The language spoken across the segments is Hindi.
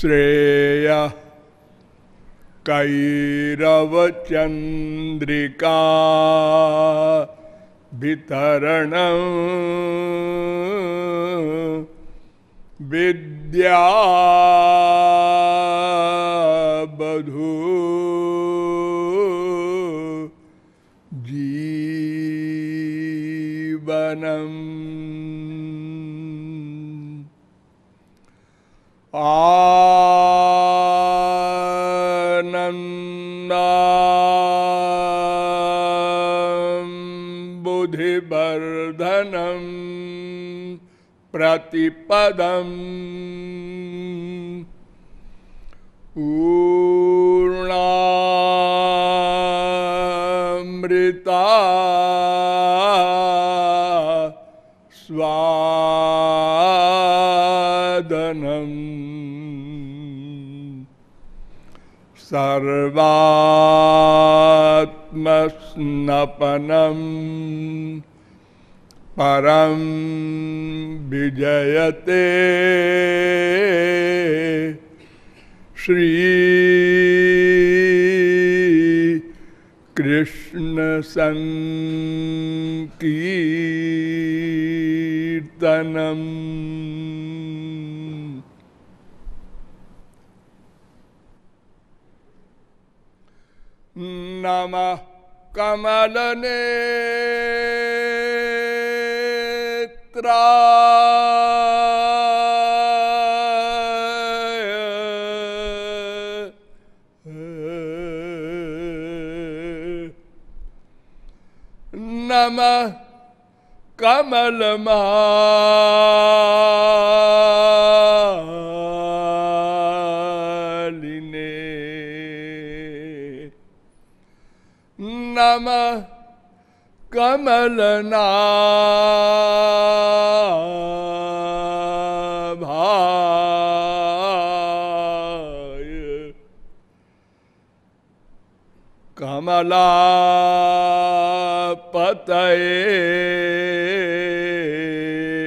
श्रेय। कैरवचन्द्रिका वितरण। विद्या बधू आनन्दा प्रतिपदम्। ऊर्णामृता स्वादनम्। सर्वात्मस्नपनम्। परम विजयते। श्री कृष्ण संकीर्तनम नमः कमलने। नमः कमलमालिने नमः कमलना कमला पतये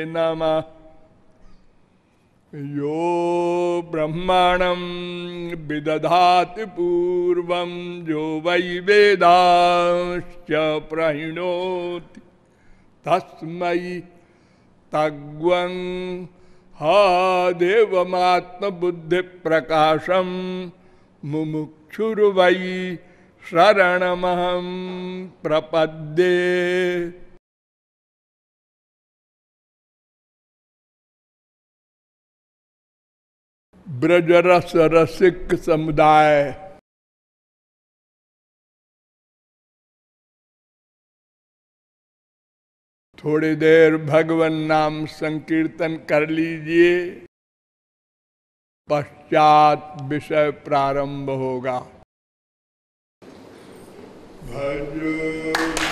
नमः। यो ब्रह्मणं विदधाति पूर्वं जो वै वेदांश्च प्रहिणोति तस्मै तग्वं हा देवमात्मबुद्धिप्रकाशं मुमुक्षुर्वै शरणमहं प्रपद्ये। ब्रजरस रसिक समुदाय। थोड़ी देर भगवन नाम संकीर्तन कर लीजिए। पश्चात विषय प्रारंभ होगा। Adieu.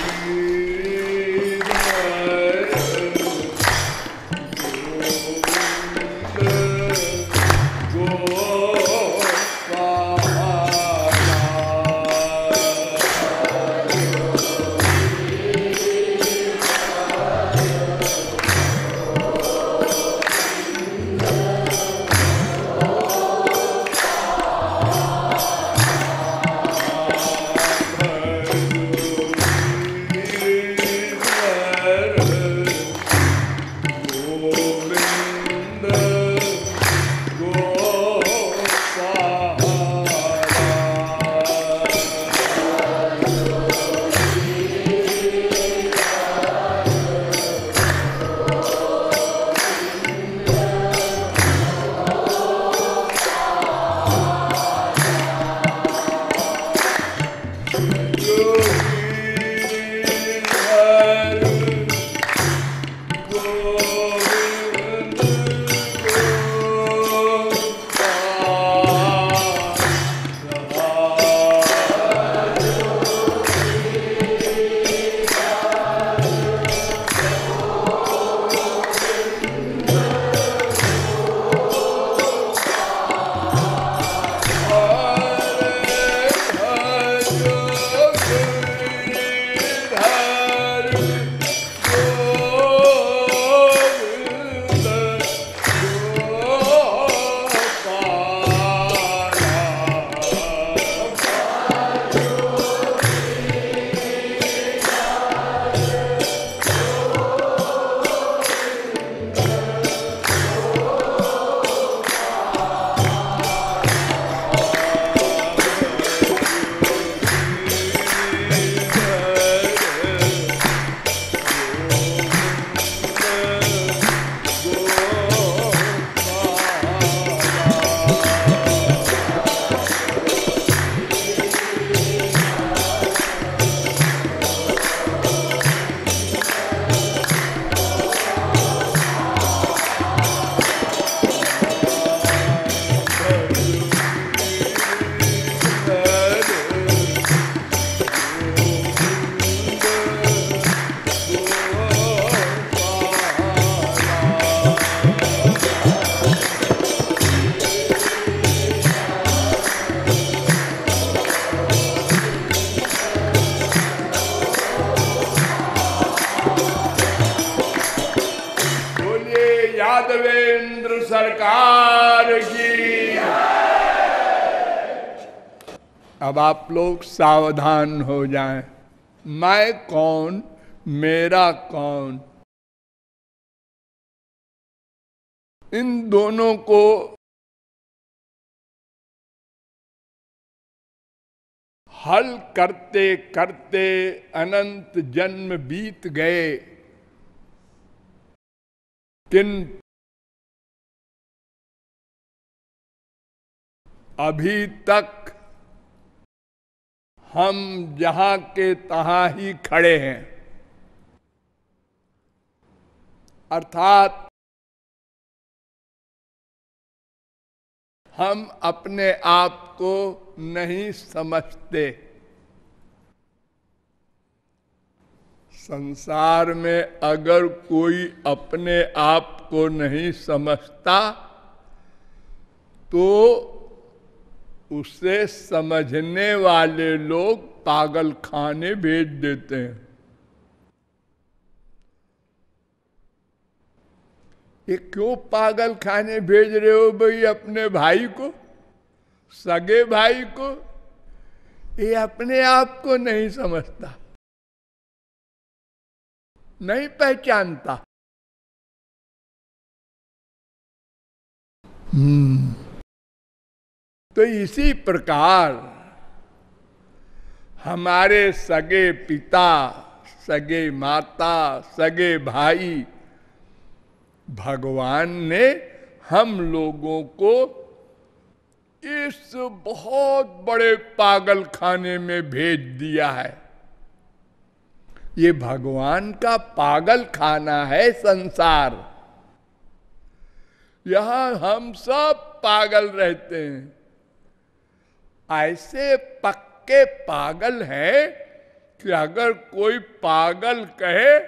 लोग सावधान हो जाएँ। मैं कौन? मेरा कौन? इन दोनों को हल करते करते अनंत जन्म बीत गए। किन अभी तक हम जहाँ के तहां ही खड़े हैं। अर्थात हम अपने आप को नहीं समझते। संसार में अगर कोई अपने आप को नहीं समझता तो उसे समझने वाले लोग पागल खाने भेज देते हैं। ये क्यों पागल खाने भेज रहे हो भाई अपने भाई को? सगे भाई को? ये अपने आप को नहीं समझता। नहीं पहचानता। हम्म। तो इसी प्रकार हमारे सगे पिता, सगे माता, सगे भाई भगवान ने हम लोगों को इस बहुत बड़े पागल खाने में भेज दिया है। ये भगवान का पागल खाना है संसार। यहाँ हम सब पागल रहते हैं। ऐसे पक्के पागल हैं कि अगर कोई पागल कहे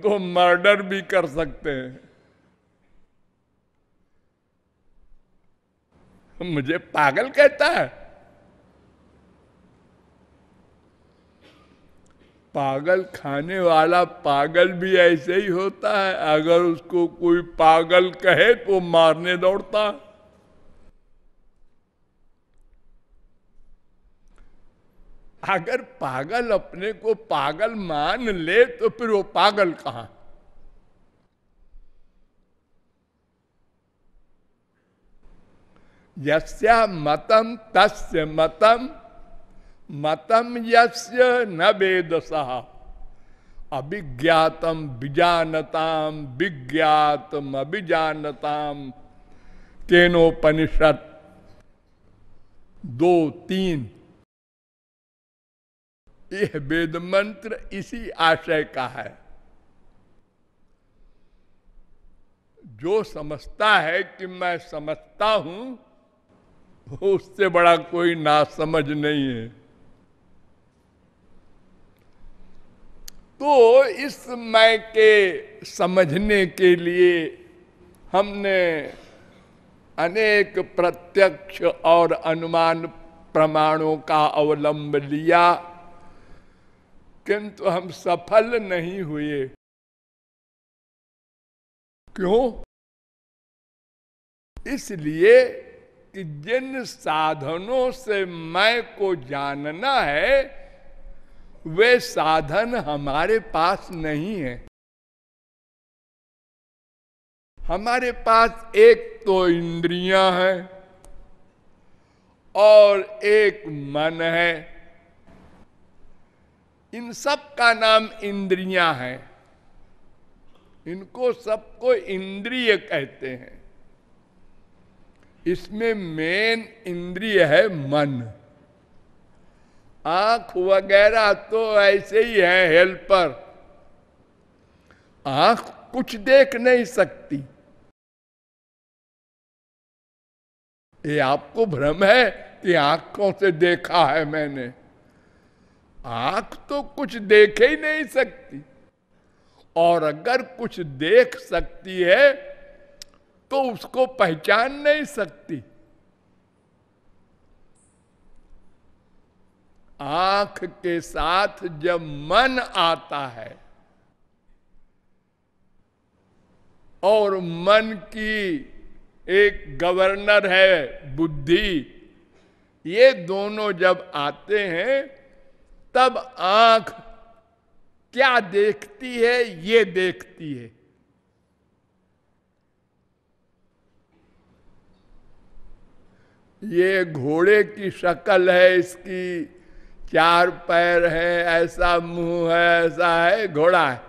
तो मर्डर भी कर सकते हैं। मुझे पागल कहता है। पागल खाने वाला पागल भी ऐसे ही होता है। अगर उसको कोई पागल कहे तो मारने दौड़ता। है अगर पागल अपने को पागल मान ले तो फिर वो पागल कहा? यस्या मतम तस्य मतम मतम यस्य न वेद अभिज्ञातम विजानताम विज्ञातम अभिजानताम केनोपनिषद दो, तीन। यह वेद मंत्र इसी आशय का है। जो समझता है कि मैं समझता हूँ, उससे बड़ा कोई ना समझ नहीं है। तो इस मैं के समझने के लिए हमने अनेक प्रत्यक्ष और अनुमान प्रमाणों का अवलंब लिया। किंतु हम सफल नहीं हुए। क्यों? इसलिए कि जिन साधनों से मैं को जानना है, वे साधन हमारे पास नहीं है। हमारे पास एक तो इंद्रियाँ हैं और एक मन है। इन सब का नाम इंद्रियाँ हैं। इनको सबको इंद्रिय कहते हैं। इसमें मेन इंद्रिय है मन। आँख वगैरह तो ऐसे ही है हेल्पर आँख कुछ देख नहीं सकती। ये आपको भ्रम है कि आँखों से देखा है मैंने। आँख तो कुछ देख ही नहीं सकती। और अगर कुछ देख सकती है तो उसको पहचान नहीं सकती। आँख के साथ जब मन आता है, और मन की एक गवर्नर है, बुद्धि, ये दोनों जब आते हैं तब आँख क्या देखती है, ये देखती है। ये घोड़े की शक्ल है, इसकी चार पैर है, ऐसा मुँह है, ऐसा है, घोड़ा है।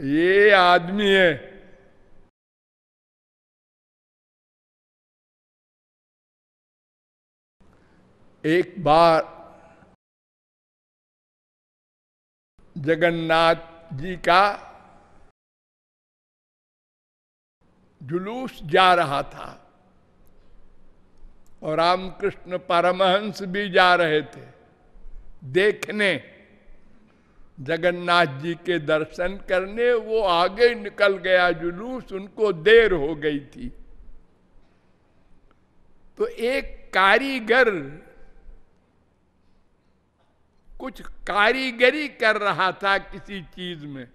ये आदमी है। एक बार जगन्नाथ जी का जुलूस जा रहा था और रामकृष्ण परमहंस भी जा रहे थे देखने। जगन्नाथ जी के दर्शन करने वो आगे निकल गया, जुलूस उनको देर हो गई थी। तो एक कारीगर कुछ कारीगरी कर रहा था किसी चीज़ में।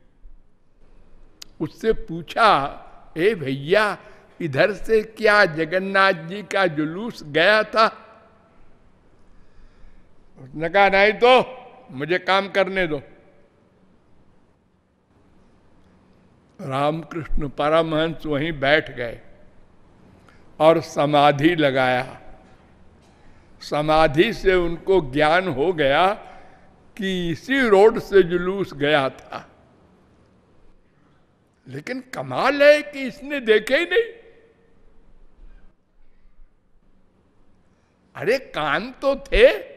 उससे पूछा, ए भैया, इधर से क्या जगन्नाथ जी का जुलूस गया था? उसने कहा, नहीं तो मुझे काम करने दो। रामकृष्ण परमहंस वहीं बैठ गए और समाधि लगाया। समाधि से उनको ज्ञान हो गया कि इसी रोड से जुलूस गया था। लेकिन कमाल है कि इसने देखे ही नहीं। अरे कान तो थे।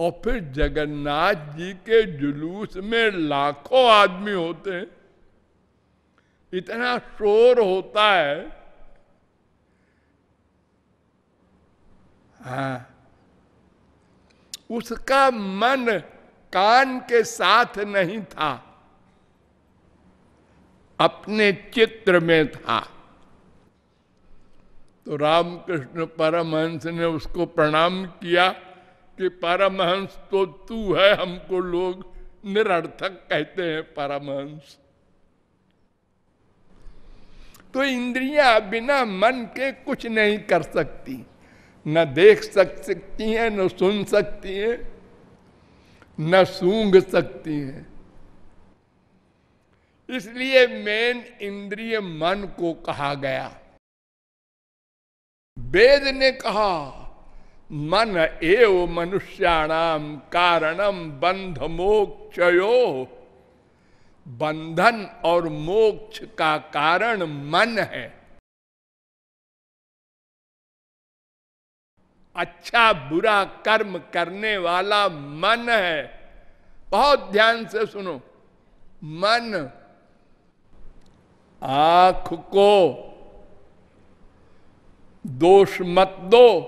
और फिर जगन्नाथ जी के जुलूस में लाखों आदमी होते हैं। इतना शोर होता है। हाँ। उसका मन कान के साथ नहीं था, अपने चित्र में था। तो रामकृष्ण परमहंस ने उसको प्रणाम किया कि परमहंस तो तू है, हमको लोग निरर्थक कहते हैं परमहंस। तो इंद्रियाँ बिना मन के कुछ नहीं कर सकती। न देख सक, सकती हैं, न सुन सकती हैं, न सूंघ सकती हैं। इसलिए मेन इंद्रिय मन को कहा गया। वेद ने कहा, मन एव मनुष्याणाम कारणम बंध मोक्षयो। बंधन और मोक्ष का कारण मन है। अच्छा बुरा कर्म करने वाला मन है। बहुत ध्यान से सुनो। मन आँख को दोष मत दो,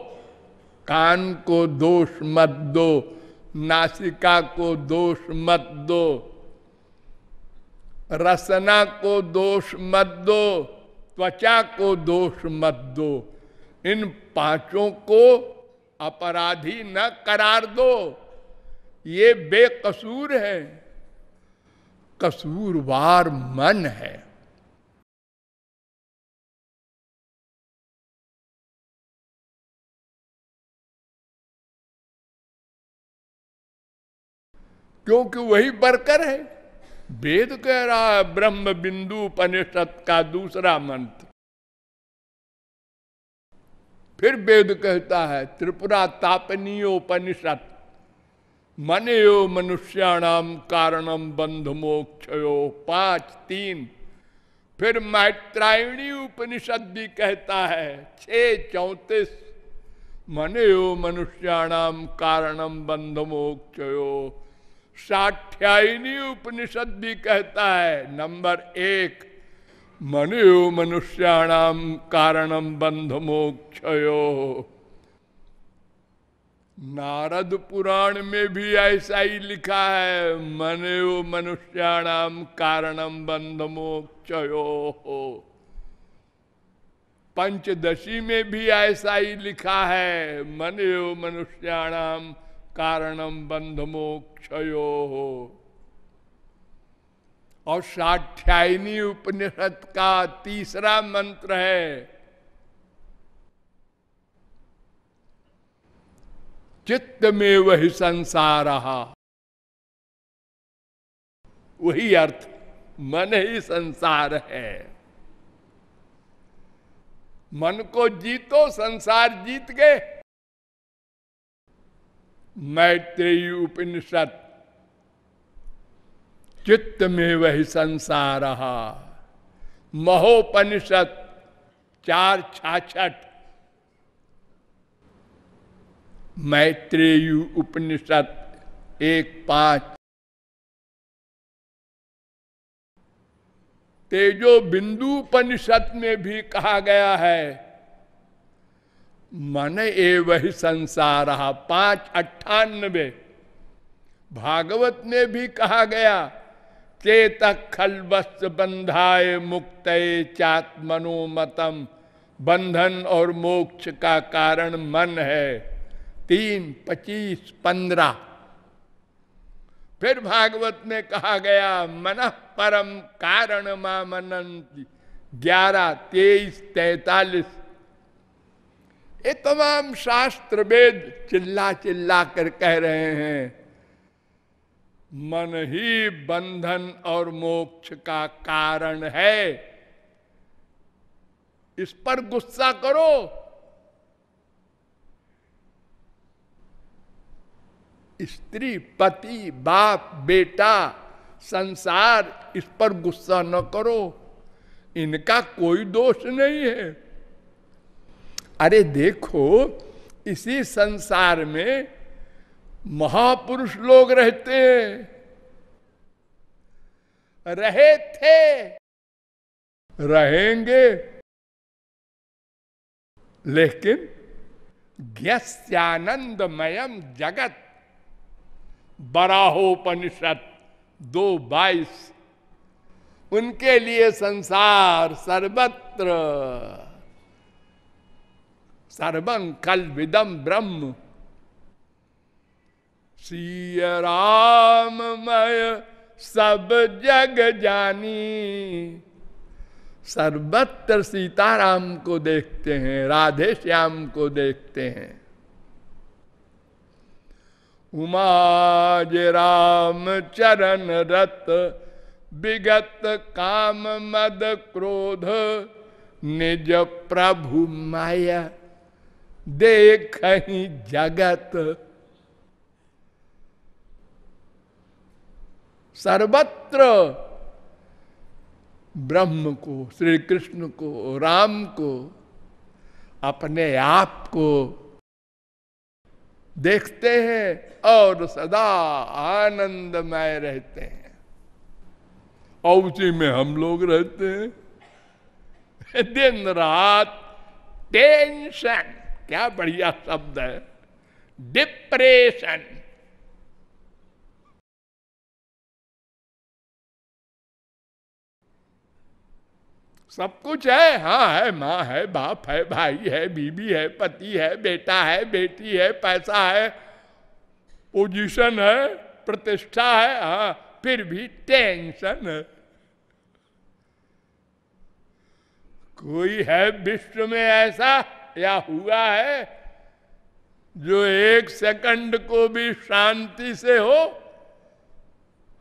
कान को दोष मत दो, नासिका को दोष मत दो, रसना को दोष मत दो, त्वचा को दोष मत दो। इन पाँचों को अपराधी न करार दो। ये बेकसूर है। कसूरवार मन है। क्योंकि वही बरकर है। वेद कह रहा है, ब्रह्म बिंदु उपनिषद का दूसरा मंत्र। फिर वेद कहता है, त्रिपुरा तापनीयोपनिषद मनो मनुष्याणाम कारणम बंध मोक्षयो पाँच तीन। फिर मैत्रायणी उपनिषद भी कहता है, छ चौतीस। मनो मनुष्याणाम कारणम बंध मोक्षयो साठ्यायनी उपनिषद भी कहता है, नंबर एक। मनो मनुष्याणाम कारणम बंध मोक्षयो नारद पुराण में भी ऐसा ही लिखा है, मनो मनुष्याणाम कारणम बंध मोक्षयो पंचदशी में भी ऐसा ही लिखा है, मनो मनुष्याणाम कारणम बंध मोक्षयो और साठ्यायनी उपनिषद का तीसरा मंत्र है। चित्त में वही संसार वही अर्थ, मन ही संसार है। मन को जीतो, संसार जीत गए। मैत्रेयी उपनिषद चित्त में वही संसार। महोपनिषद चार छाछठ। मैत्रेयु उपनिषद एक पाँच। तेजो बिंदु उपनिषद में भी कहा गया है, मन ए वही संसार, पाँच अट्ठानबे भागवत में भी कहा गया चेतक खलवस्त बंधाए मुक्त चात्मनोमतम बंधन और मोक्ष का कारण मन है। तीन, पच्चीस, पंद्रह। फिर भागवत में कहा गया, मन परम कारण माँ मनंती ग्यारह, तेईस, तैतालीस। ये तमाम शास्त्र वेद चिल्ला चिल्ला कर कह रहे हैं। मन ही बंधन और मोक्ष का कारण है। इस पर गुस्सा करो। स्त्री, पति, बाप, बेटा, संसार, इस पर गुस्सा न करो। इनका कोई दोष नहीं है। अरे देखो, इसी संसार में महापुरुष लोग रहते हैं। रहे थे। रहेंगे। लेकिन ज्ञानंदमयम जगत, बराहोपनिषद दो बाईस, उनके लिए संसार सर्वत्र। सर्वं कल विदम ब्रह्म। श्री राममय सब जग जानी। सर्वत्र सीताराम को देखते हैं, राधे श्याम को देखते हैं। उमाज राम चरण रत, विगत काम मद क्रोध, निज प्रभु माया देख जगत। सर्वत्र। ब्रह्म को श्री कृष्ण को, राम को, अपने आप को देखते हैं और सदा आनंदमय रहते हैं। और उसी में हम लोग रहते हैं। दिन, रात टेंशन क्या बढ़िया शब्द है। डिप्रेशन सब कुछ है। हाँ है माँ, है बाप, है भाई, है बीबी है पति, है बेटा, है बेटी, है पैसा, है पोजीशन, है प्रतिष्ठा, है हाँ फिर भी टेंशन। है कोई है विश्व में ऐसा या हुआ है जो एक सेकंड को भी शांति से हो?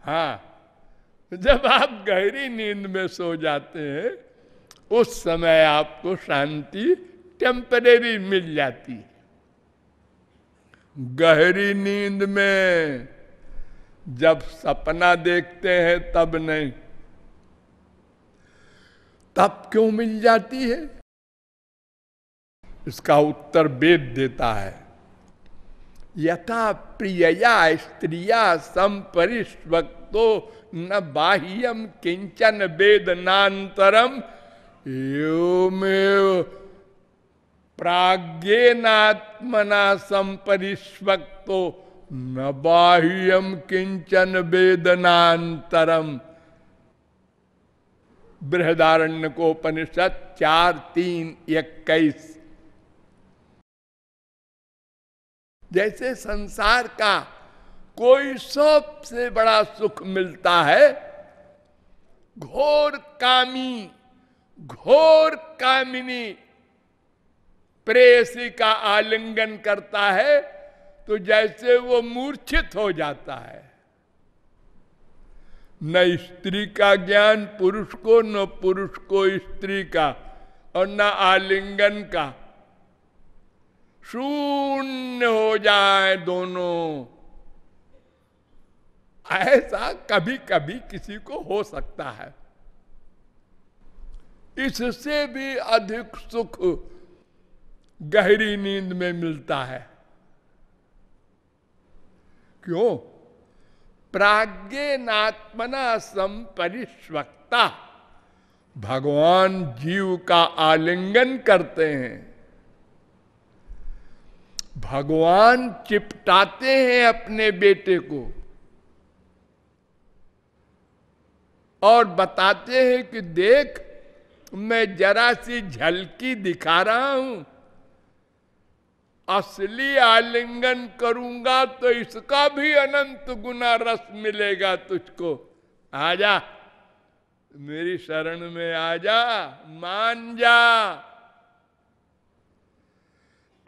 हाँ जब आप गहरी नींद में सो जाते हैं उस समय आपको शांति टेम्परेरी मिल जाती। है गहरी नींद में जब सपना देखते हैं तब नहीं। तब क्यों मिल जाती है? इसका उत्तर वेद देता है। यथा प्रियया स्त्रिया संपरिष्वक्तो न बाह्यम किंचन वेदनातरम योमेव प्राज्ञेनात्मना संपरिष्वक्तो न बाह्यम किंचन वेदनातरम बृहदारण्य को उपनिषद चार तीन इक्कीस। जैसे संसार का कोई सबसे बड़ा सुख मिलता है, घोर कामी घोर कामिनी प्रेयसी का आलिंगन करता है तो जैसे वो मूर्छित हो जाता है। न स्त्री का ज्ञान पुरुष को, न पुरुष को स्त्री का, और न आलिंगन का। शून्य हो जाए दोनों। ऐसा कभी कभी किसी को हो सकता है। इससे भी अधिक सुख गहरी नींद में मिलता है। क्यों? प्राज्ञनात्मना संपरिश्वक्ता भगवान जीव का आलिंगन करते हैं। भगवान चिपटाते हैं अपने बेटे को और बताते हैं कि देख मैं जरा सी झलकी दिखा रहा हूँ। असली आलिंगन करूँगा तो इसका भी अनंत गुना रस मिलेगा तुझको। आजा, मेरी शरण में आजा, मान जा।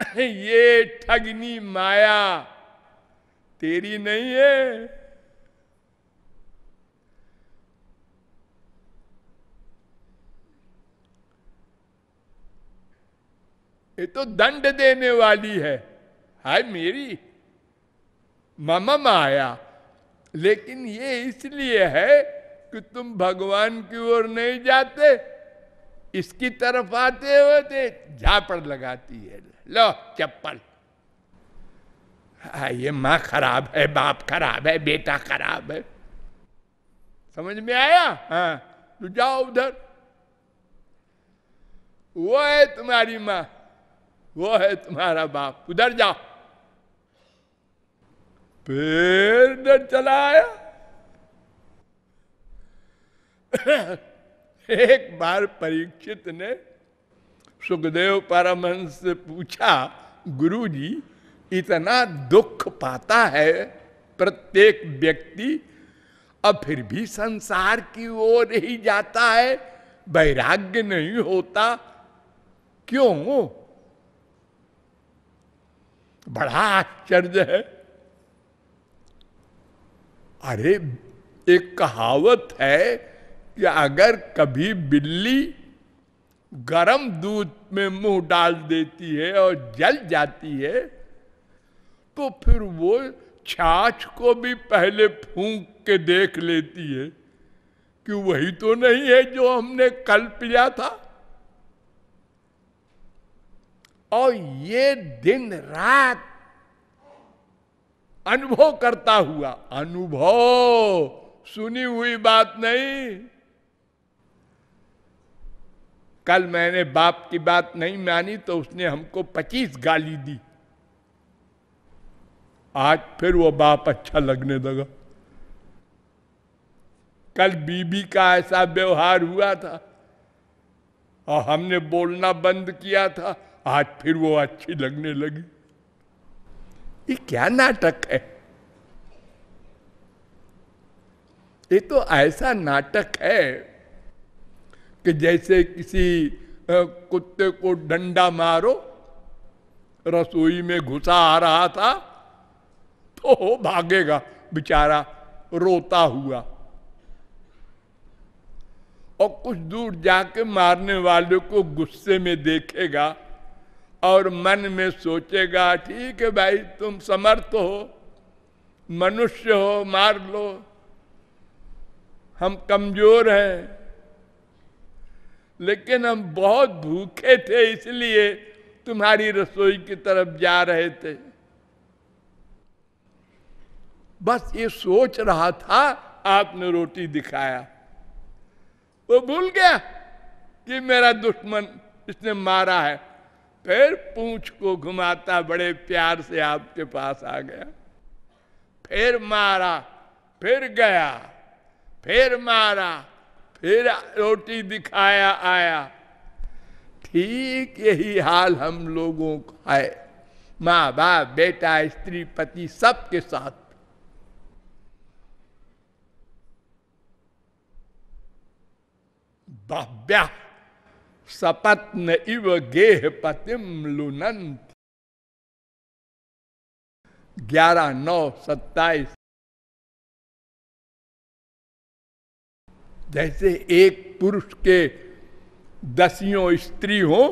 ये ठगनी माया तेरी नहीं है। ये तो दंड देने वाली है। हाय मेरी, मम माया। लेकिन ये इसलिए है कि तुम भगवान की ओर नहीं जाते, इसकी तरफ़ आते होते, झापड़ लगाती है। लो, चप्पल। हाँ ये माँ खराब है, बाप खराब है, बेटा खराब है। समझ में आया? हाँ तो जाओ उधर। वो है तुम्हारी माँ। वो है तुम्हारा बाप। उधर जाओ फिर डर चला आया एक बार परीक्षित ने सुखदेव परमहंस से पूछा, गुरुजी, इतना दुख पाता है प्रत्येक व्यक्ति, अब फिर भी संसार की ओर ही जाता है, वैराग्य नहीं होता। क्यों? बड़ा आश्चर्य है। अरे, एक कहावत है कि अगर कभी बिल्ली गरम दूध में मुँह डाल देती है और जल जाती है तो फिर वो छाछ को भी पहले फूंक के देख लेती है कि वही तो नहीं है जो हमने कल पिया था। और ये दिन रात अनुभव करता हुआ, अनुभव, सुनी हुई बात नहीं। कल मैंने बाप की बात नहीं मानी तो उसने हमको पच्चीस गाली दी। आज फिर वो बाप अच्छा लगने लगा। कल बीबी का ऐसा व्यवहार हुआ था और हमने बोलना बंद किया था। आज फिर वो अच्छी लगने लगी। ये क्या नाटक है? ये तो ऐसा नाटक है कि जैसे किसी कुत्ते को डंडा मारो, रसोई में घुसा आ रहा था तो भागेगा, बेचारा रोता हुआ। और कुछ दूर जाके मारने वाले को गुस्से में देखेगा और मन में सोचेगा, ठीक है भाई, तुम समर्थ हो, मनुष्य हो, मार लो, हम कमज़ोर हैं। लेकिन हम बहुत भूखे थे, इसलिए तुम्हारी रसोई की तरफ़ जा रहे थे। बस ये सोच रहा था, आपने रोटी दिखाया। वो भूल गया कि मेरा दुश्मन इसने मारा है। फिर पूछ को घुमाता बड़े प्यार से आपके पास आ गया। फिर मारा, फिर गया, फिर मारा, फिर रोटी दिखाया आया। ठीक यही हाल हम लोगों का है। माँ बाप बेटा, स्त्री, पति सबके साथ। बाव्या सपत्न इव गेह पतिम लुनंत ग्यारह नौ सत्ताईस जैसे एक पुरुष के दसियों स्त्री हो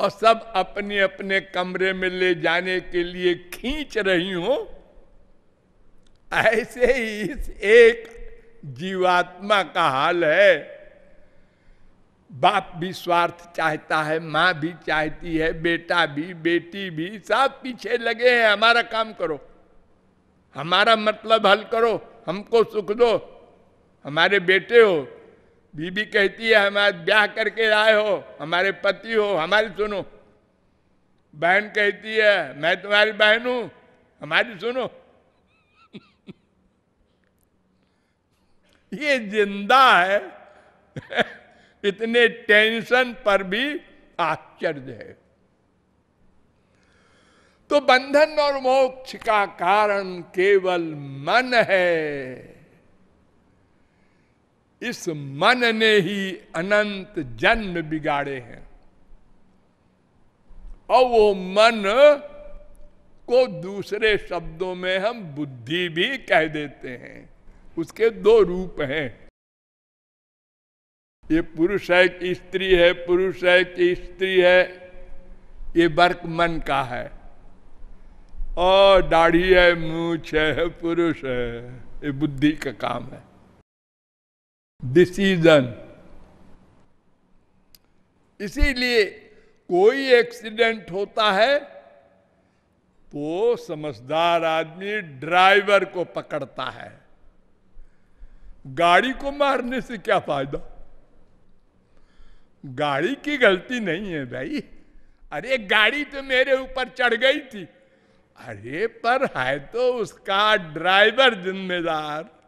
और सब अपने अपने कमरे में ले जाने के लिए खींच रही हो, ऐसे ही इस एक जीवात्मा का हाल है। बाप भी स्वार्थ चाहता है, माँ भी चाहती है, बेटा भी, बेटी भी, सब पीछे लगे हैं, हमारा काम करो। हमारा मतलब हल करो, हमको सुख दो। हमारे बेटे हो, बीबी कहती है हमारे ब्याह करके आए हो, हमारे पति हो, हमारी सुनो। बहन कहती है, मैं तुम्हारी बहन हूँ, हमारी सुनो। ये ज़िंदा है। इतने टेंशन पर भी आश्चर्य है। तो बंधन और मोक्ष का कारण केवल मन है। इस मन ने ही अनंत जन्म बिगाड़े हैं। और वो मन को दूसरे शब्दों में हम बुद्धि भी कह देते हैं। उसके दो रूप हैं। ये पुरुष है कि स्त्री है, पुरुष है कि स्त्री है, ये वर्क मन का है। और दाढ़ी है, मूछ है, पुरुष है, ये बुद्धि का काम है। डिसीज़न इसीलिए कोई एक्सीडेंट होता है तो समझदार आदमी ड्राइवर को पकड़ता है। गाड़ी को मारने से क्या फ़ायदा? गाड़ी की गलती नहीं है भाई। अरे, गाड़ी तो मेरे ऊपर चढ़ गई थी। अरे, पर है तो उसका ड्राइवर जिम्मेदार।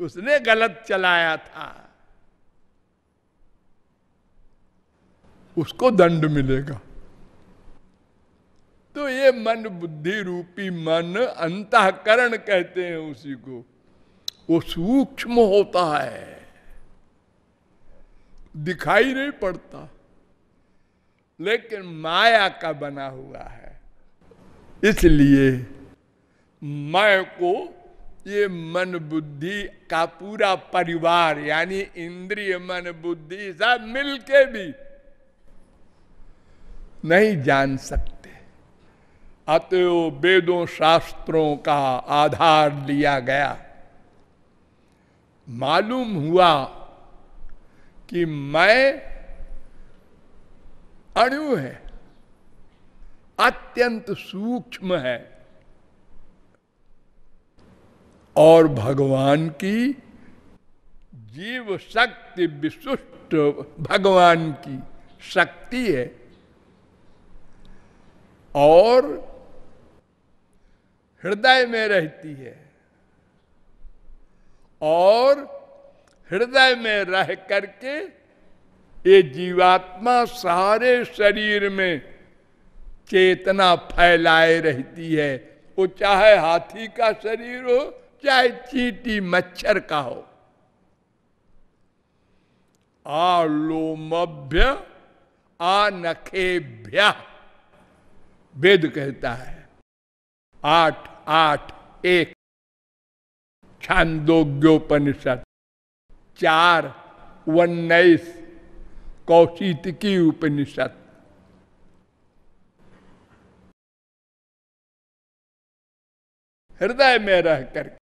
उसने गलत चलाया था। उसको दंड मिलेगा। तो ये मन बुद्धि रूपी मन अंतकरण कहते हैं उसी को। वो सूक्ष्म होता है। दिखाई नहीं पड़ता। लेकिन माया का बना हुआ है। इसलिए मैं को ये मन बुद्धि का पूरा परिवार, यानी इंद्रिय मन बुद्धि सब मिलके भी नहीं जान सकते। अतएव वेदों शास्त्रों का आधार लिया गया। मालूम हुआ कि मैं अणु है, अत्यंत सूक्ष्म है। और भगवान की जीव शक्ति विशिष्ट भगवान की शक्ति है। और हृदय में रहती है। और हृदय में रह करके ये जीवात्मा सारे शरीर में चेतना फैलाए रहती है। वो चाहे हाथी का शरीर हो, चाहे चीटी मच्छर का हो। आलोमभ्य आनखेभ्य, वेद कहता है। आठ आठ, एक, छांदोग्योपनिषद। चार उन्नीस कौशित की उपनिषद। हृदय में रह कर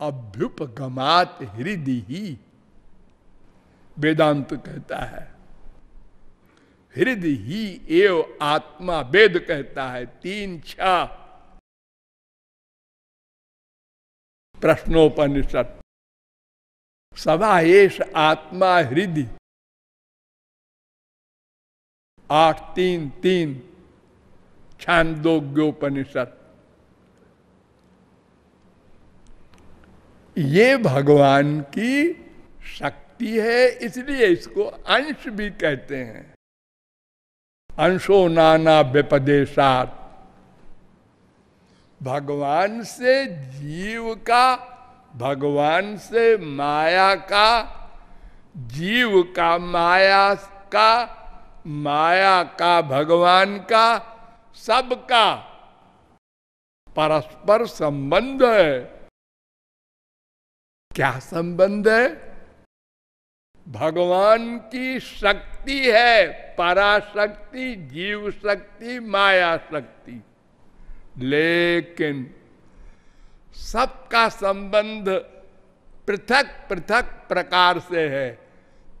अभ्युपगमात हृदय ही वेदांत कहता है। हृदय ही एव आत्मा वेद कहता है, तीन छ। प्रश्नोपनिषद। सभाएश आत्मा हृदय। आठ, तीन तीन। छांदोग्योपनिषद। ये भगवान की शक्ति है, इसलिए इसको अंश भी कहते हैं। अंशो नाना व्यपदेशात भगवान से जीव का, भगवान से माया का, जीव का, माया का माया का, भगवान का, सबका परस्पर संबंध है। क्या संबंध है? भगवान की शक्ति है, पराशक्ति जीव शक्ति माया शक्ति लेकिन सबका संबंध पृथक पृथक प्रकार से है।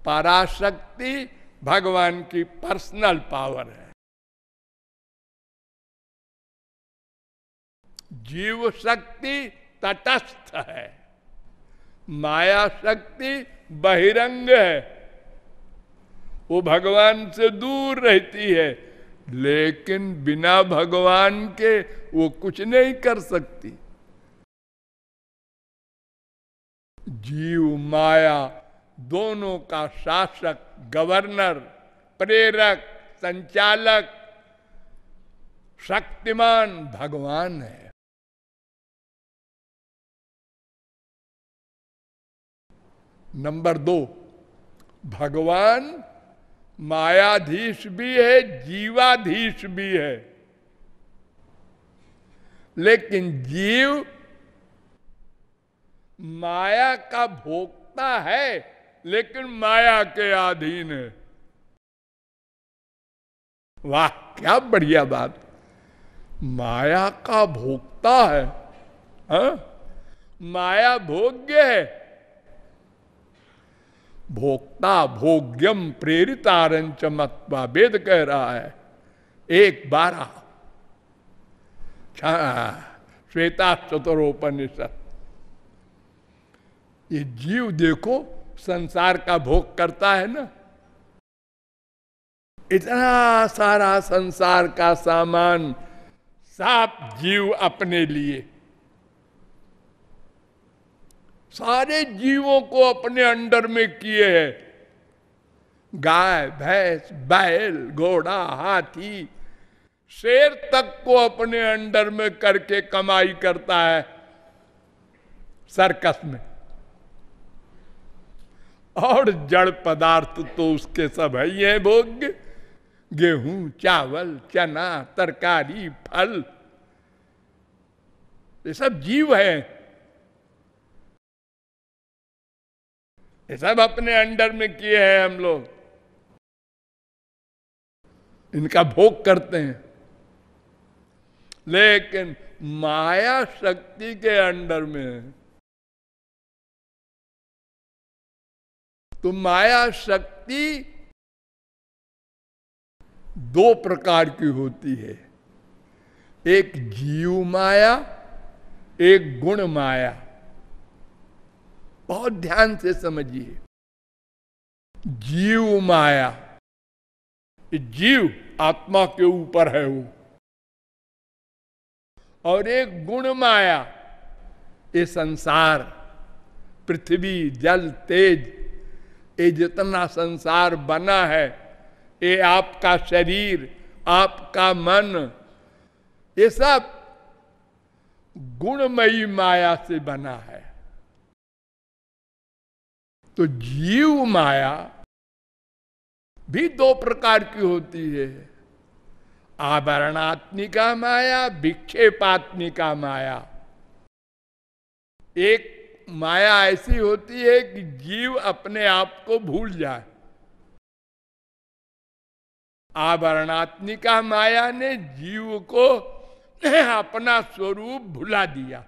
पराशक्ति भगवान की पर्सनल पावर है। जीव शक्ति तटस्थ है। माया शक्ति बहिरंग है। वो भगवान से दूर रहती है, लेकिन बिना भगवान के वो कुछ नहीं कर सकती। जीव, माया, दोनों का शासक, गवर्नर, प्रेरक, संचालक, शक्तिमान भगवान है। नंबर दो, भगवान मायाधीश भी है, जीवाधीश भी है। लेकिन जीव माया का भोक्ता है, लेकिन माया के अधीन है। वाह, क्या बढ़िया बात। माया का भोक्ता है, हा? माया भोग्य है भोक्ता भोग्यम प्रेरितारंच मत्वा वेद कह रहा है। एक बारह श्वेता चतुरोपनिषद। ये जीव देखो, संसार का भोग करता है ना? इतना सारा संसार का सामान साफ़ जीव अपने लिए। सारे जीवों को अपने अंडर में किए हैं। गाय, भैंस, बैल, घोड़ा, हाथी, शेर तक को अपने अंडर में करके कमाई करता है सर्कस में। और जड़ पदार्थ तो उसके सब है, ये भोग्य। गेहूँ, चावल, चना, तरकारी, फल, ये सब जीव है। ये सब अपने अंडर में किए हैं हम लोग। इनका भोग करते हैं। लेकिन माया शक्ति के अंडर में तो माया शक्ति दो प्रकार की होती है। एक जीव माया, एक गुण माया। बहुत ध्यान से समझिए। जीव माया जीव आत्मा के ऊपर है वो। और एक गुण माया, ये संसार, पृथ्वी, जल, तेज, ये जितना संसार बना है, ये आपका शरीर, आपका मन, ये सब गुणमयी माया से बना है। तो जीव माया भी दो प्रकार की होती है। आवरणात्मिका माया विक्षेपात्मिका माया। एक माया ऐसी होती है कि जीव अपने आप को भूल जाए। आवरणात्मिका माया ने जीव को अपना स्वरूप भुला दिया।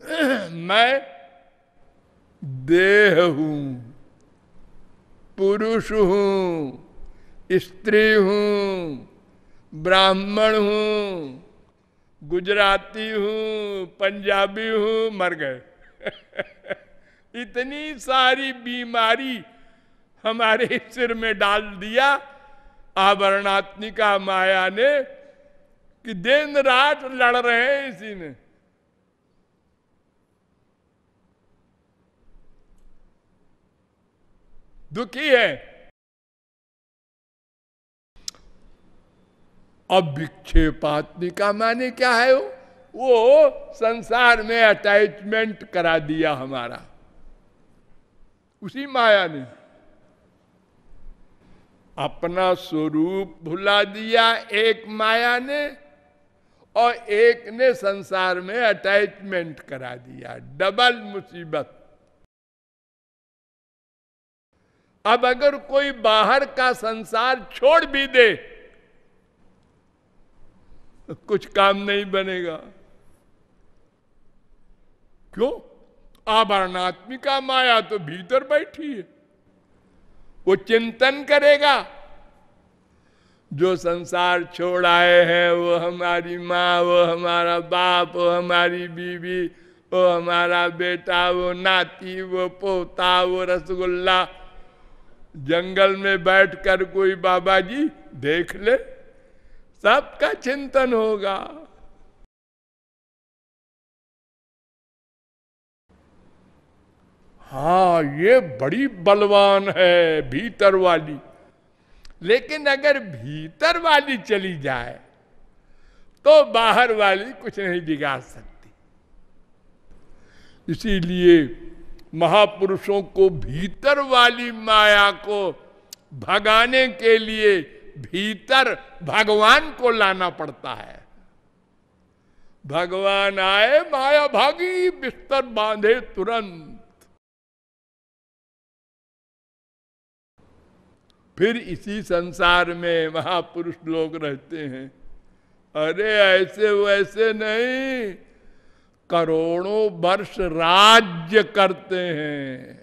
मैं देह हूँ, पुरुष हूँ, स्त्री हूँ, ब्राह्मण हूँ, गुजराती हूँ, पंजाबी हूँ, मर गए। इतनी सारी बीमारी हमारे सिर में डाल दिया आवरणात्मिका माया ने, कि दिन रात लड़ रहे हैं इसी ने दुखी है। अब विक्षेपात्मिका माने क्या है? वो वो संसार में अटैचमेंट करा दिया हमारा। उसी माया ने अपना स्वरूप भुला दिया एक माया ने और एक ने संसार में अटैचमेंट करा दिया। डबल मुसीबत। अब अगर कोई बाहर का संसार छोड़ भी दे तो कुछ काम नहीं बनेगा। क्यों? आभरणात्मिका माया तो भीतर बैठी है। वो चिंतन करेगा। जो संसार छोड़ आए हैं, वो हमारी माँ, वो हमारा बाप, वो हमारी बीवी, वो हमारा बेटा, वो नाती, वो पोता, वो रसगुल्ला जंगल में बैठकर कोई बाबा जी देख ले, सबका चिंतन होगा। हाँ ये बड़ी बलवान है भीतर वाली। लेकिन अगर भीतर वाली चली जाए तो बाहर वाली कुछ नहीं बिगाड़ सकती। इसीलिए महापुरुषों को भीतर वाली माया को भगाने के लिए भीतर भगवान को लाना पड़ता है। भगवान आए, माया भागी, बिस्तर बांधे तुरंत। फिर इसी संसार में महापुरुष लोग रहते हैं। अरे ऐसे वैसे नहीं करोड़ों वर्ष राज्य करते हैं।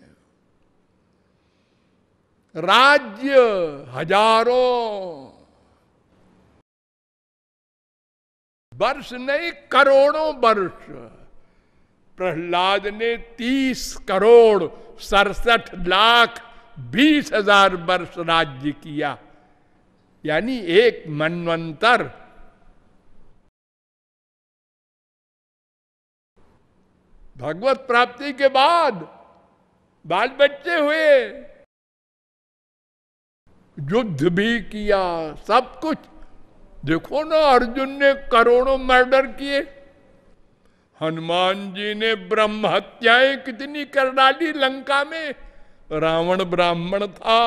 राज्य हज़ारों वर्ष नहीं, करोड़ों वर्ष। प्रहलाद ने तीस करोड़ सड़सठ लाख बीस हज़ार वर्ष राज्य किया। यानी एक मनवंतर भगवत प्राप्ति के बाद बाल बच्चे हुए, युद्ध भी किया, सब कुछ। देखो ना, अर्जुन ने करोड़ों मर्डर किए। हनुमान जी ने ब्रह्म हत्याएँ कितनी कर डाली लंका में। रावण ब्राह्मण था।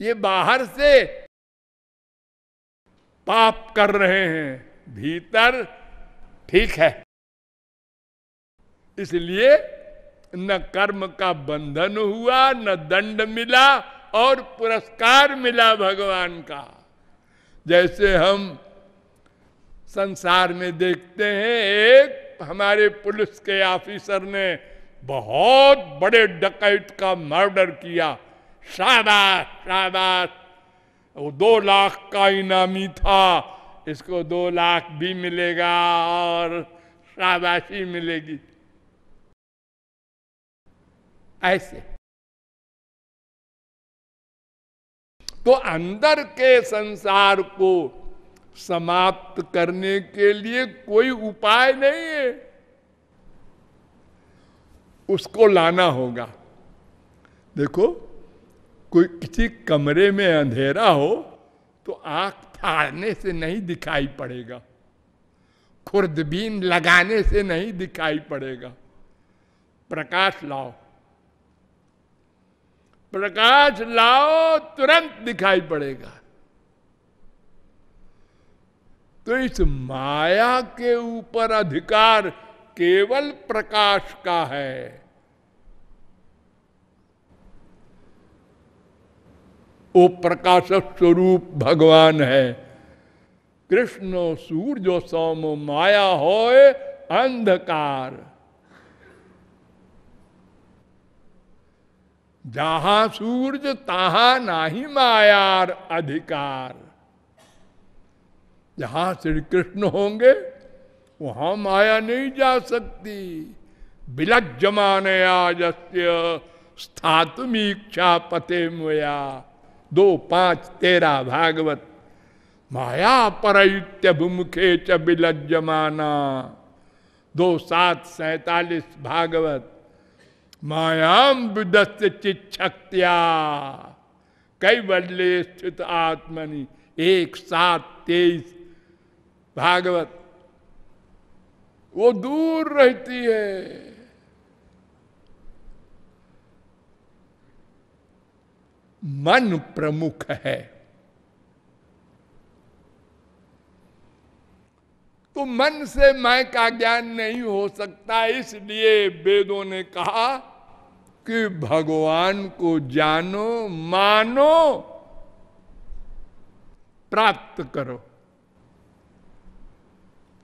ये बाहर से पाप कर रहे हैं, भीतर ठीक है। इसलिए न कर्म का बंधन हुआ, न दंड मिला और पुरस्कार मिला भगवान का। जैसे हम संसार में देखते हैं, एक हमारे पुलिस के ऑफिसर ने बहुत बड़े डकैत का मर्डर किया। शाबाश शाबाश। वो दो लाख का इनामी था। इसको दो लाख भी मिलेगा और शाबाशी मिलेगी। ऐसे। तो अंदर के संसार को समाप्त करने के लिए कोई उपाय नहीं है। उसको लाना होगा। देखो कोई किसी कमरे में अंधेरा हो तो आँख फाड़ने से नहीं दिखाई पड़ेगा। खुर्दबीन लगाने से नहीं दिखाई पड़ेगा। प्रकाश लाओ। प्रकाश लाओ, तुरंत दिखाई पड़ेगा। तो इस माया के ऊपर अधिकार केवल प्रकाश का है। वो प्रकाश स्वरूप भगवान है। कृष्ण सूर्य सोम माया हो अंधकार। जहाँ सूर्य, तहा नाही मायार अधिकार। जहाँ श्री कृष्ण होंगे, वहाँ माया नहीं जा सकती। बिलज जमाने आजस्य स्थातुमीक्षा पते मोया। दो पाँच तेरा भागवत। माया पर भूमुखे च बिलज जमाना दो सात सैतालीस भागवत। मायाम विदस्त चिच्छक्त्या। कई बदले स्थित आत्मनि। एक सात तेईस भागवत। वो दूर रहती है। मन प्रमुख है। तो मन से मैं का ज्ञान नहीं हो सकता, इसलिए वेदों ने कहा कि भगवान को जानो, मानो, प्राप्त करो।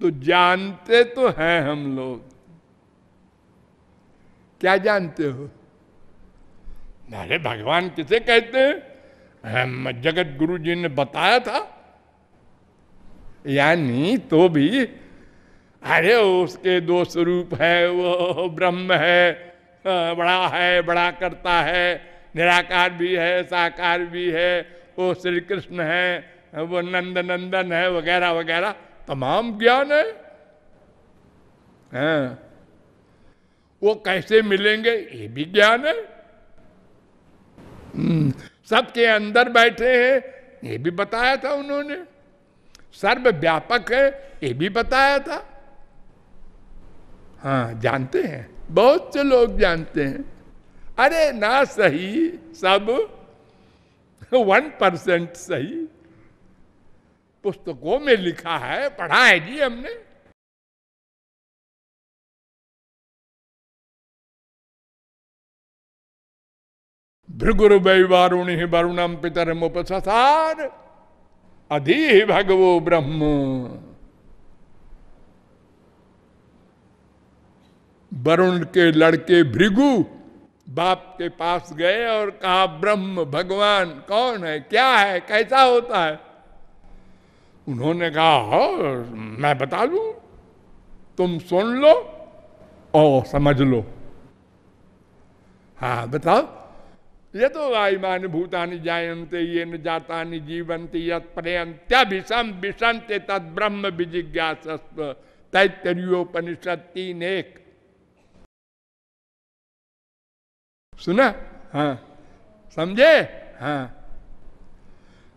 तो जानते तो हैं हम लोग। क्या जानते हो? अरे भगवान किसे कहते हैं? जगत गुरु जी ने बताया था। यानी तो भी, अरे उसके दो स्वरूप है, वो ब्रह्म है बड़ा है, बड़ा करता है, निराकार भी है, साकार भी है, वो श्री कृष्ण है, वो नंद नंदन है, वगैरह वगैरह, तमाम ज्ञान है। हाँ। वो कैसे मिलेंगे, ये भी ज्ञान है। सबके अंदर बैठे हैं, ये भी बताया था उन्होंने। सर्व व्यापक है, ये भी बताया था। हाँ जानते हैं, बहुत से लोग जानते हैं। अरे, ना सही, सब वन परसेंट सही। पुस्तकों में लिखा है, पढ़ा है जी हमने। भृगुर वैवारुणि वरुणम पितर मुपसार अधि भगवो ब्रह्म। वरुण के लड़के भृगु बाप के पास गए और कहा ब्रह्म भगवान कौन है? क्या है? कैसा होता है? उन्होंने कहा हाँ, मैं बता दू। तुम सुन लो और समझ लो। हाँ बताओ। ये तो आईमान भूतानि जायन्ते ये न जाता जीवंती यत्यभिषम विषंते तद ब्रह्म विजिज्ञासस्व तैतरीयोपनिषद तीन एक सुना? हाँ। समझे? हाँ।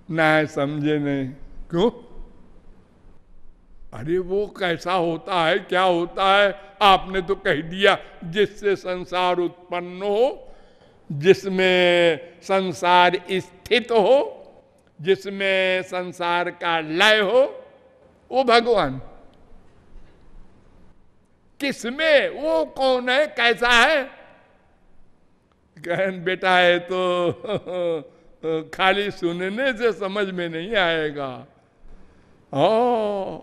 ना समझे नहीं। क्यों? अरे वो कैसा होता है क्या होता है आपने तो कह दिया जिससे संसार उत्पन्न हो जिसमें संसार स्थित हो, जिसमें संसार का लय हो, वो भगवान। किसमें? वो कौन है? कैसा है? कहन, बेटा है तो खाली सुनने से समझ में नहीं आएगा। ओ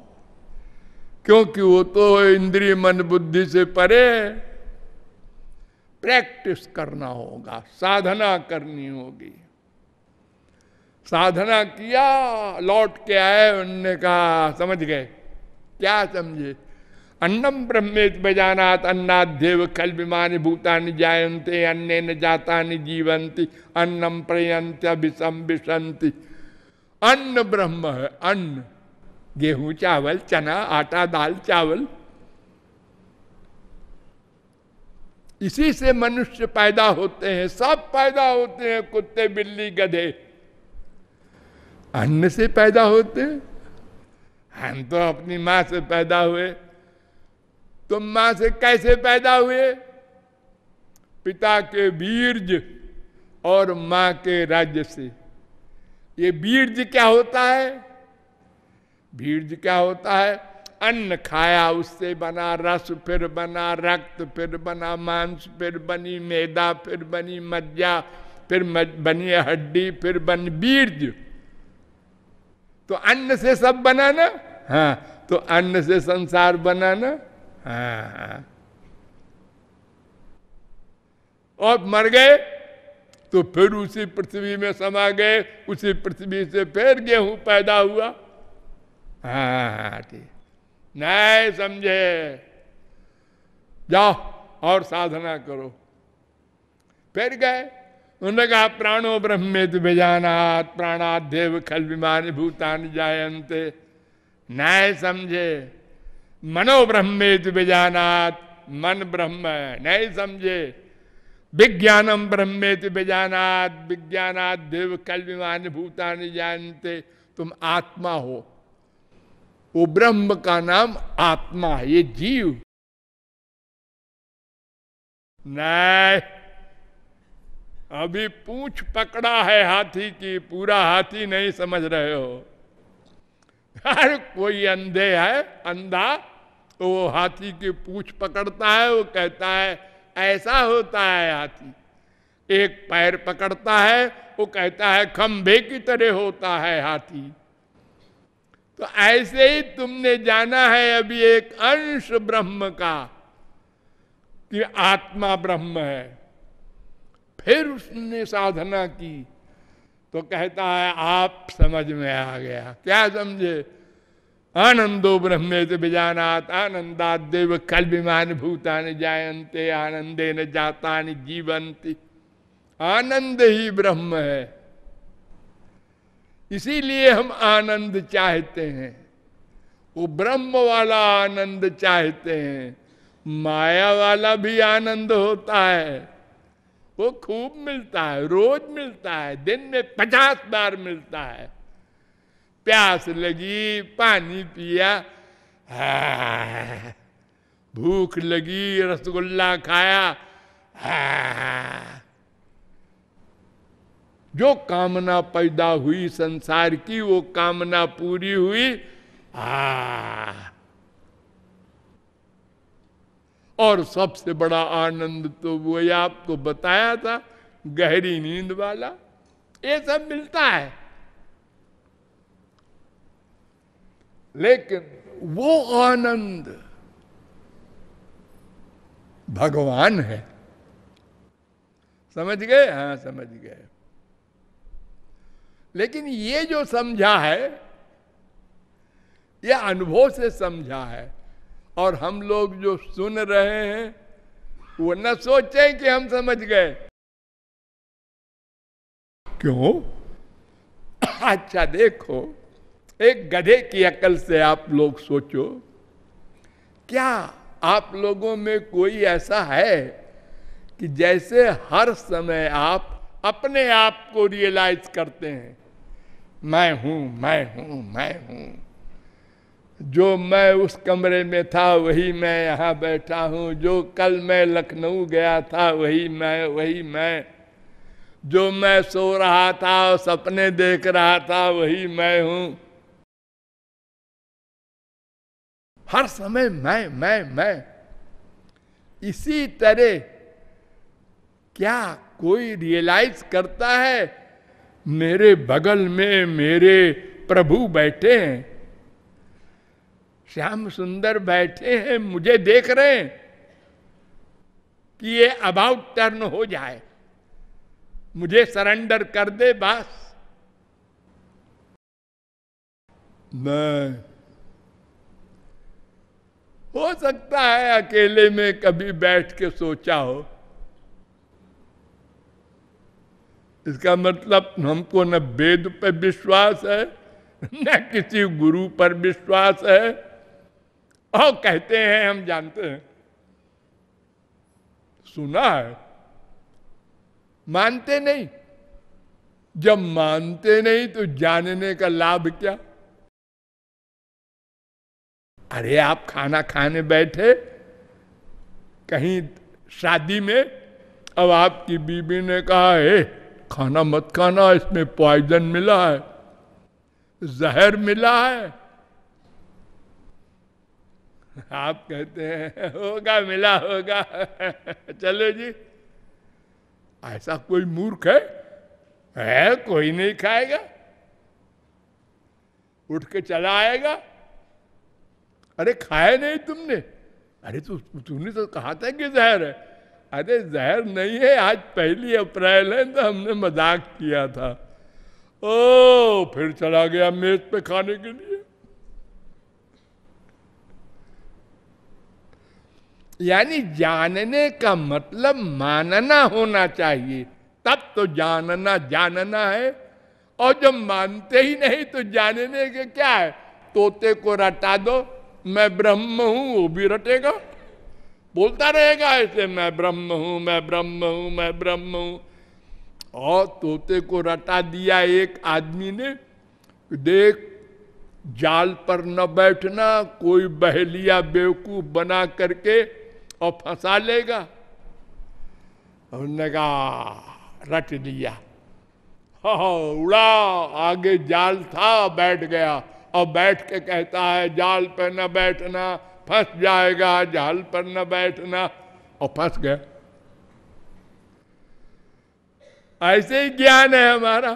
क्योंकि वो तो इंद्रिय मन बुद्धि से परे प्रैक्टिस करना होगा, साधना करनी होगी। साधना किया, लौट के आए, उनने कहा, समझ गए। क्या समझे? अन्नम ब्रह्मेत बजानात अन्नादेव खल विमान भूतानि जायन्ते अन्य न जाता जीवंती अन्नम प्रयंत विषम अन्न ब्रह्म है, अन्न। गेहूँ चावल, चना, आटा, दाल, चावल। इसी से मनुष्य पैदा होते हैं, सब पैदा होते हैं, कुत्ते, बिल्ली, गधे। अन्न से पैदा होते हैं, हम तो अपनी माँ से पैदा हुए। तुम माँ से कैसे पैदा हुए? पिता के बीर्ज और माँ के राज्य से। ये बीर्ज क्या होता है? बीर्ज क्या होता है? अन्न खाया उससे बना रस फिर बना रक्त फिर बना मांस फिर बनी मैदा फिर बनी मज्जा फिर बनी हड्डी फिर बन बीर्ज। तो अन्न से सब बनाना? हाँ। तो अन्न से संसार बनाना? हाँ, हाँ और मर गए तो फिर उसी पृथ्वी में समा गए उसी पृथ्वी से फिर गेहूँ पैदा हुआ। हाँ हाँ ठीक। नहीं समझे। जाओ और साधना करो। फिर गए। उन्होंने कहा, प्राणो ब्रह्मेत बेजानात देव खल विमान भूतान जायंते न्याय समझे। मनो ब्रह्मेत बेजानात मन ब्रह्म। है समझे। विज्ञानम ब्रह्मेत बेजानात विज्ञानात देव कल विमान भूतान जानते तुम आत्मा हो। वो ब्रह्म का नाम आत्मा है, ये जीव। नहीं, अभी पूछ पकड़ा है हाथी की, पूरा हाथी नहीं समझ रहे हो। हर कोई अंधे है, अंधा तो वो हाथी की पूछ पकड़ता है, वो कहता है, ऐसा होता है हाथी। एक पैर पकड़ता है, वो कहता है, खंभे की तरह होता है हाथी। तो ऐसे ही तुमने जाना है अभी एक अंश ब्रह्म का, कि आत्मा ब्रह्म है। फिर उसने साधना की तो कहता है, आप समझ में आ गया। क्या समझे? आनंदो ब्रह्मे तो बिजानात आनंदा देव कल विमान भूतान जायंते आनंदे न जाता जीवंती आनंद ही ब्रह्म है। इसीलिए हम आनंद चाहते हैं। वो ब्रह्म वाला आनंद चाहते हैं। माया वाला भी आनंद होता है। वो खूब मिलता है, रोज मिलता है, दिन में पचास बार मिलता है। प्यास लगी, पानी पिया भूख लगी, रसगुल्ला खाया जो कामना पैदा हुई संसार की, वो कामना पूरी हुई। आ। और सबसे बड़ा आनंद तो वो आपको बताया था, गहरी नींद वाला। ये सब मिलता है। लेकिन वो आनंद भगवान है। समझ गए? हाँ समझ गए। लेकिन ये जो समझा है, ये अनुभव से समझा है। और हम लोग जो सुन रहे हैं, वो न सोचे कि हम समझ गए। क्यों? अच्छा देखो, एक गधे की अकल से आप लोग सोचो। क्या आप लोगों में कोई ऐसा है कि जैसे हर समय आप अपने आप को रियलाइज़ करते हैं? मैं हूँ मैं हूँ मैं हूँ। जो मैं उस कमरे में था, वही मैं यहाँ बैठा हूँ। जो कल मैं लखनऊ गया था, वही मैं वही मैं। जो मैं सो रहा था और सपने देख रहा था, वही मैं हूँ। हर समय मैं मैं मैं। इसी तरह क्या कोई रियलाइज़ करता है? मेरे बगल में मेरे प्रभु बैठे हैं। श्याम सुंदर बैठे हैं, मुझे देख रहे हैं कि ये अबाउट टर्न हो जाए। मुझे सरेंडर कर दे बस। नहीं हो सकता है अकेले में कभी बैठ के सोचा हो। इसका मतलब हमको न वेद पर विश्वास है, न किसी गुरु पर विश्वास है। और कहते हैं, हम जानते हैं। सुना है? मानते नहीं? जब मानते नहीं तो जानने का लाभ क्या? अरे, आप खाना खाने बैठे, कहीं शादी में, अब आपकी बीबी ने कहा, है खाना मत खाना, इसमें पॉइजन मिला है। जहर मिला है। आप कहते हैं, होगा, मिला, होगा। चलो जी। ऐसा कोई मूर्ख है? है, कोई नहीं खाएगा। उठ के चला आएगा। अरे खाए नहीं तुमने? अरे, तू, तूने तो कहा था कि जहर है। अरे जहर नहीं है, आज पहली अप्रैल है तो हमने मज़ाक किया था। ओ, फिर चला गया मेज पे खाने के लिए। यानी जानने का मतलब मानना होना चाहिए। तब तो जानना जानना है, और जब मानते ही नहीं तो जानने के क्या है? तोते को रटा दो, मैं ब्रह्म हूँ, वो भी रटेगा। बोलता रहेगा ऐसे मैं ब्रह्म हूँ, मैं ब्रह्म हूँ, मैं ब्रह्म हूँ। और तोते को रटा दिया एक आदमी ने देख, जाल पर न बैठना, कोई बहलिया बेवकूफ़ बना करके, और फंसा लेगा। उन्होंने रट लिया उड़ा, आगे जाल था, बैठ गया। और बैठ के कहता है, जाल पर न बैठना फंस जाएगा, जाल पर न बैठना। और फंस गया। ऐसे ही ज्ञान है हमारा।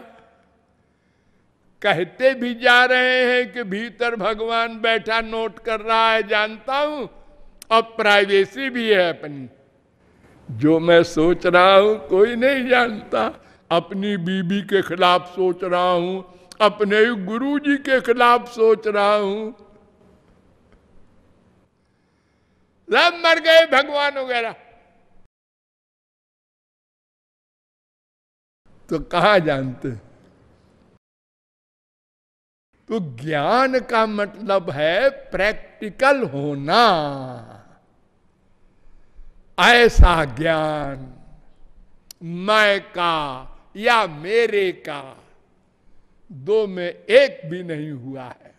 कहते भी जा रहे हैं कि भीतर भगवान बैठा नोट कर रहा है, जानता हूँ। और प्राइवेसी भी है अपनी। जो मैं सोच रहा हूँ, कोई नहीं जानता। अपनी बीबी के खिलाफ सोच रहा हूँ, अपने गुरु जी के खिलाफ सोच रहा हूँ। सब मर गए, भगवान वगैरह। तो कहा जानते? तो ज्ञान का मतलब है प्रैक्टिकल होना। ऐसा ज्ञान मैं का या मेरे का, दो में एक भी नहीं हुआ है।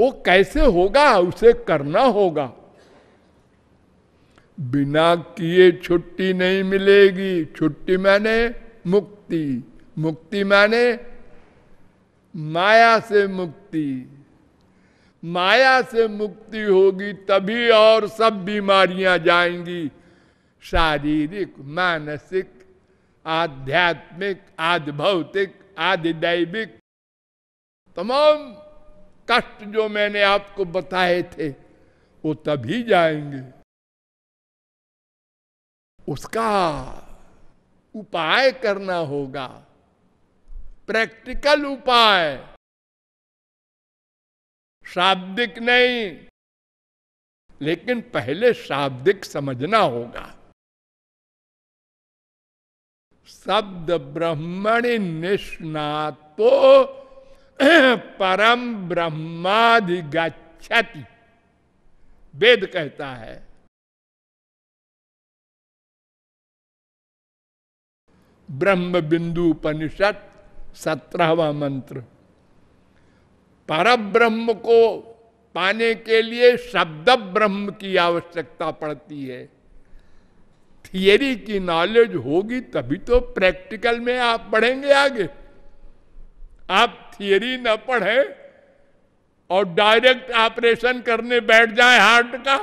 वो कैसे होगा, उसे करना होगा। बिना किए छुट्टी नहीं मिलेगी। छुट्टी मैंने मुक्ति मुक्ति माने माया से मुक्ति। माया से मुक्ति होगी तभी और सब बीमारियाँ जाएँगी। शारीरिक, मानसिक, आध्यात्मिक आदि भौतिक आदि दैविक तमाम कष्ट जो मैंने आपको बताए थे, वो तभी जाएँगे। उसका उपाय करना होगा। प्रैक्टिकल उपाय। शाब्दिक नहीं, लेकिन पहले शाब्दिक समझना होगा। शब्द ब्रह्मणि निष्णातो परम ब्रह्माधिगछति वेद कहता है ब्रह्म बिंदु उपनिषद सत्रहवा मंत्र पर ब्रह्म को पाने के लिए शब्द ब्रह्म की आवश्यकता पड़ती है। थियरी की नॉलेज होगी तभी तो प्रैक्टिकल में आप बढ़ेंगे आगे। आप थियरी न पढ़े और डायरेक्ट ऑपरेशन करने बैठ जाए हार्ट का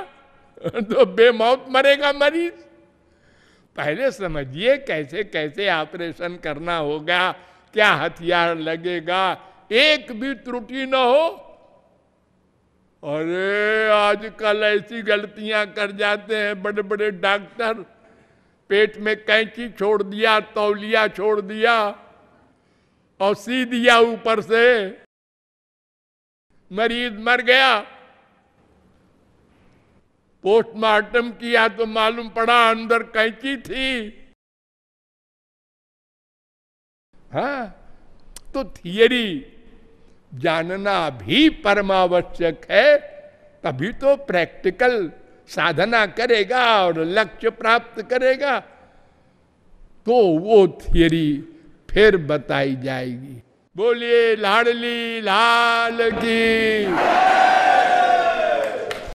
तो बेमौत मरेगा मरीज़। पहले समझिए कैसे कैसे ऑपरेशन करना होगा, क्या हथियार लगेगा, एक भी त्रुटि न हो। अरे, आजकल ऐसी गलतियाँ कर जाते हैं बड़े बड़े डॉक्टर। पेट में कैंची छोड़ दिया, तौलिया छोड़ दिया। और सी दिया ऊपर से। मरीज़ मर गया। पोस्टमार्टम किया तो मालूम पड़ा अंदर कैंची थी। हाँ तो थियरी जानना भी परमावश्यक है, तभी तो प्रैक्टिकल साधना करेगा और लक्ष्य प्राप्त करेगा। तो वो थियरी फिर बताई जाएगी। बोलिए लाडली लाल की।